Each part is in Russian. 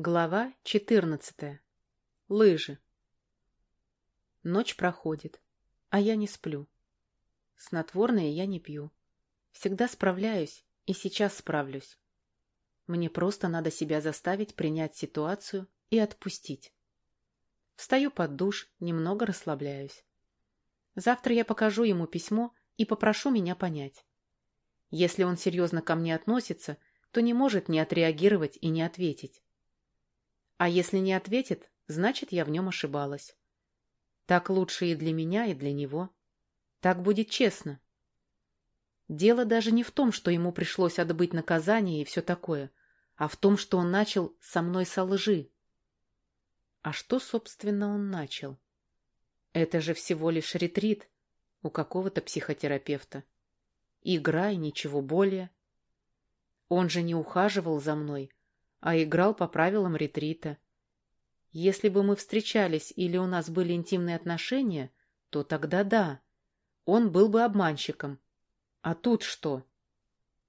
Глава 14. Лыжи. Ночь проходит, а я не сплю. Снотворное я не пью. Всегда справляюсь, и сейчас справлюсь. Мне просто надо себя заставить принять ситуацию и отпустить. Встаю под душ, немного расслабляюсь. Завтра я покажу ему письмо и попрошу меня понять. Если он серьезно ко мне относится, то не может не отреагировать и не ответить. А если не ответит, значит, я в нем ошибалась. Так лучше и для меня, и для него. Так будет честно. Дело даже не в том, что ему пришлось отбыть наказание и все такое, а в том, что он начал со мной со лжи. А что, собственно, он начал? Это же всего лишь ретрит у какого-то психотерапевта. Игра и ничего более. Он же не ухаживал за мной, а играл по правилам ретрита. Если бы мы встречались или у нас были интимные отношения, то тогда да, он был бы обманщиком. А тут что?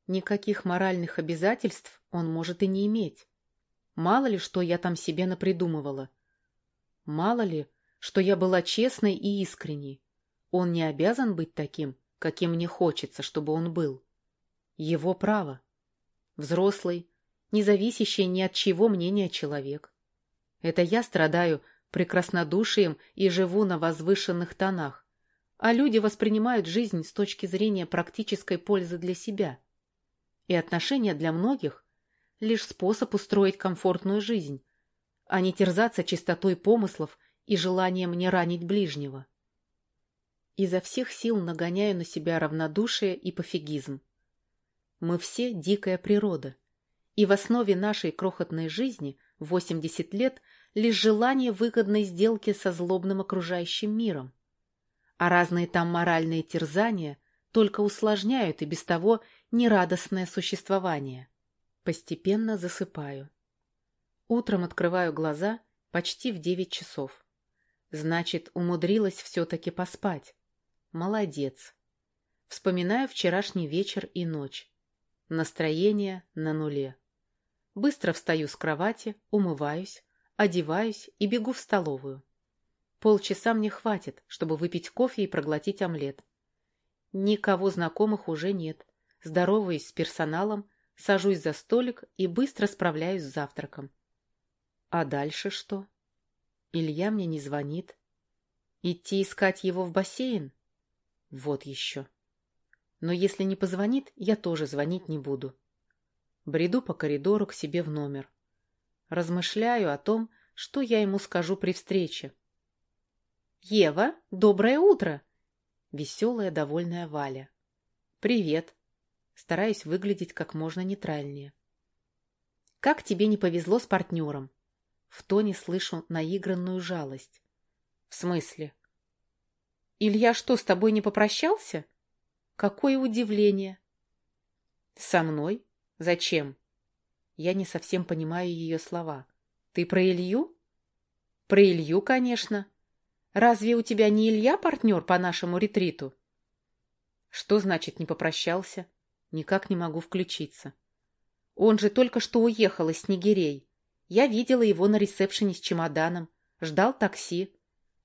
Никаких моральных обязательств он может и не иметь. Мало ли, что я там себе напридумывала. Мало ли, что я была честной и искренней. Он не обязан быть таким, каким мне хочется, чтобы он был. Его право. Взрослый, независящий ни от чего мнения человек. Это я страдаю прекраснодушием и живу на возвышенных тонах, а люди воспринимают жизнь с точки зрения практической пользы для себя. И отношения для многих – лишь способ устроить комфортную жизнь, а не терзаться чистотой помыслов и желанием не ранить ближнего. Изо всех сил нагоняю на себя равнодушие и пофигизм. Мы все дикая природа – и в основе нашей крохотной жизни 80 лет лишь желание выгодной сделки со злобным окружающим миром. А разные там моральные терзания только усложняют и без того нерадостное существование. Постепенно засыпаю. Утром открываю глаза почти в 9 часов. Значит, умудрилась все-таки поспать. Молодец. Вспоминаю вчерашний вечер и ночь. Настроение на нуле. Быстро встаю с кровати, умываюсь, одеваюсь и бегу в столовую. Полчаса мне хватит, чтобы выпить кофе и проглотить омлет. Никого знакомых уже нет. Здороваюсь с персоналом, сажусь за столик и быстро справляюсь с завтраком. А дальше что? Илья мне не звонит. Идти искать его в бассейн? Вот еще. Но если не позвонит, я тоже звонить не буду. Бреду по коридору к себе в номер. Размышляю о том, что я ему скажу при встрече. «Ева, доброе утро!» Веселая, довольная Валя. «Привет!» Стараюсь выглядеть как можно нейтральнее. «Как тебе не повезло с партнером?» В тоне слышу наигранную жалость. «В смысле?» «Илья что, с тобой не попрощался?» «Какое удивление!» «Со мной?» Зачем? Я не совсем понимаю ее слова. Ты про Илью? Про Илью, конечно. Разве у тебя не Илья партнер по нашему ретриту? Что значит не попрощался? Никак не могу включиться. Он же только что уехал из Снегирей. Я видела его на ресепшене с чемоданом. Ждал такси.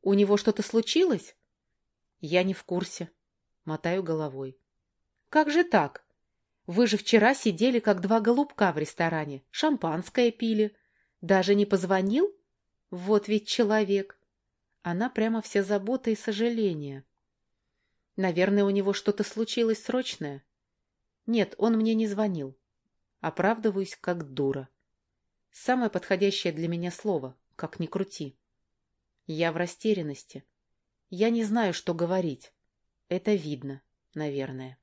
У него что-то случилось? Я не в курсе. Мотаю головой. Как же так? Вы же вчера сидели, как два голубка в ресторане, шампанское пили. Даже не позвонил? Вот ведь человек. Она прямо вся забота и сожаление. Наверное, у него что-то случилось срочное. Нет, он мне не звонил. Оправдываюсь, как дура. Самое подходящее для меня слово, как ни крути. Я в растерянности. Я не знаю, что говорить. Это видно, наверное.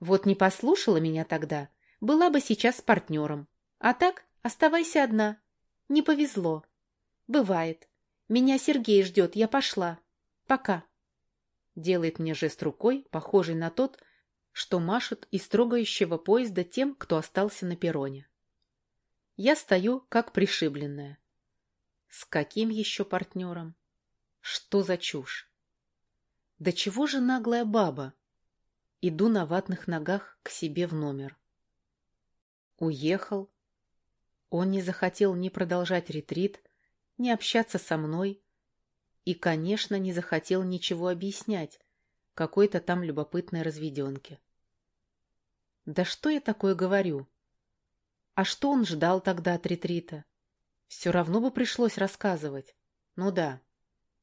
Вот не послушала меня тогда, была бы сейчас с партнером. А так оставайся одна. Не повезло. Бывает. Меня Сергей ждет, я пошла. Пока. Делает мне жест рукой, похожий на тот, что машут из трогающего поезда тем, кто остался на перроне. Я стою, как пришибленная. С каким еще партнером? Что за чушь? Да чего же наглая баба? Иду на ватных ногах к себе в номер. Уехал. Он не захотел ни продолжать ретрит, ни общаться со мной и, конечно, не захотел ничего объяснять какой-то там любопытной разведенке. Да что я такое говорю? А что он ждал тогда от ретрита? Все равно бы пришлось рассказывать. Ну да,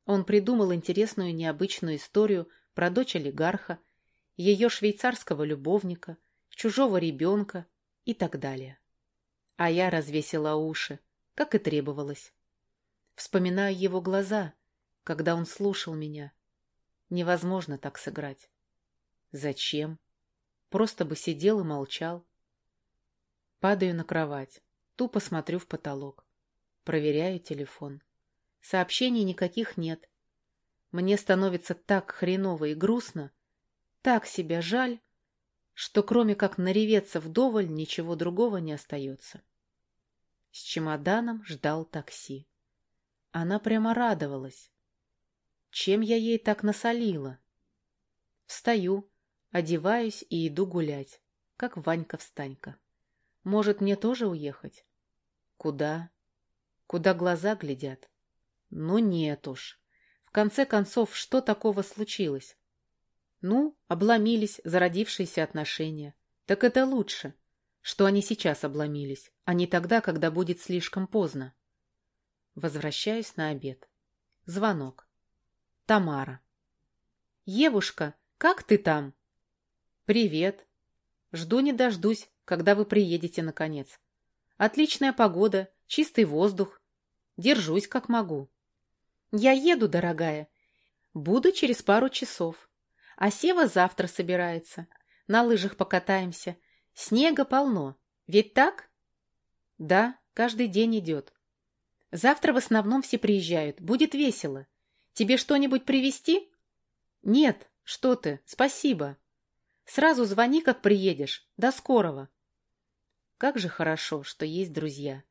он придумал интересную необычную историю про дочь олигарха, ее швейцарского любовника, чужого ребенка и так далее. А я развесила уши, как и требовалось. Вспоминаю его глаза, когда он слушал меня. Невозможно так сыграть. Зачем? Просто бы сидел и молчал. Падаю на кровать, тупо смотрю в потолок. Проверяю телефон. Сообщений никаких нет. Мне становится так хреново и грустно, так себя жаль, что кроме как нареветься вдоволь, ничего другого не остается. С чемоданом ждал такси. Она прямо радовалась. Чем я ей так насолила? Встаю, одеваюсь и иду гулять, как Ванька-встанька. Может, мне тоже уехать? Куда? Куда глаза глядят? Ну нет уж. В конце концов, что такого случилось? Ну, обломились зародившиеся отношения. Так это лучше, что они сейчас обломились, а не тогда, когда будет слишком поздно. Возвращаюсь на обед. Звонок. Тамара. «Евушка, как ты там?» «Привет. Жду не дождусь, когда вы приедете, наконец. Отличная погода, чистый воздух. Держусь, как могу». «Я еду, дорогая. Буду через пару часов. А Сева завтра собирается. На лыжах покатаемся. Снега полно. Ведь так? Да, каждый день идет. Завтра в основном все приезжают. Будет весело. Тебе что-нибудь привезти? Нет, что ты, спасибо. Сразу звони, как приедешь. До скорого. Как же хорошо, что есть друзья.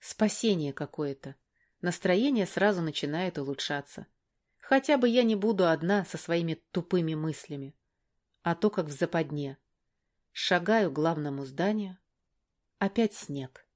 Спасение какое-то. Настроение сразу начинает улучшаться. Хотя бы я не буду одна со своими тупыми мыслями, а то как в западне. Шагаю к главному зданию. Опять снег.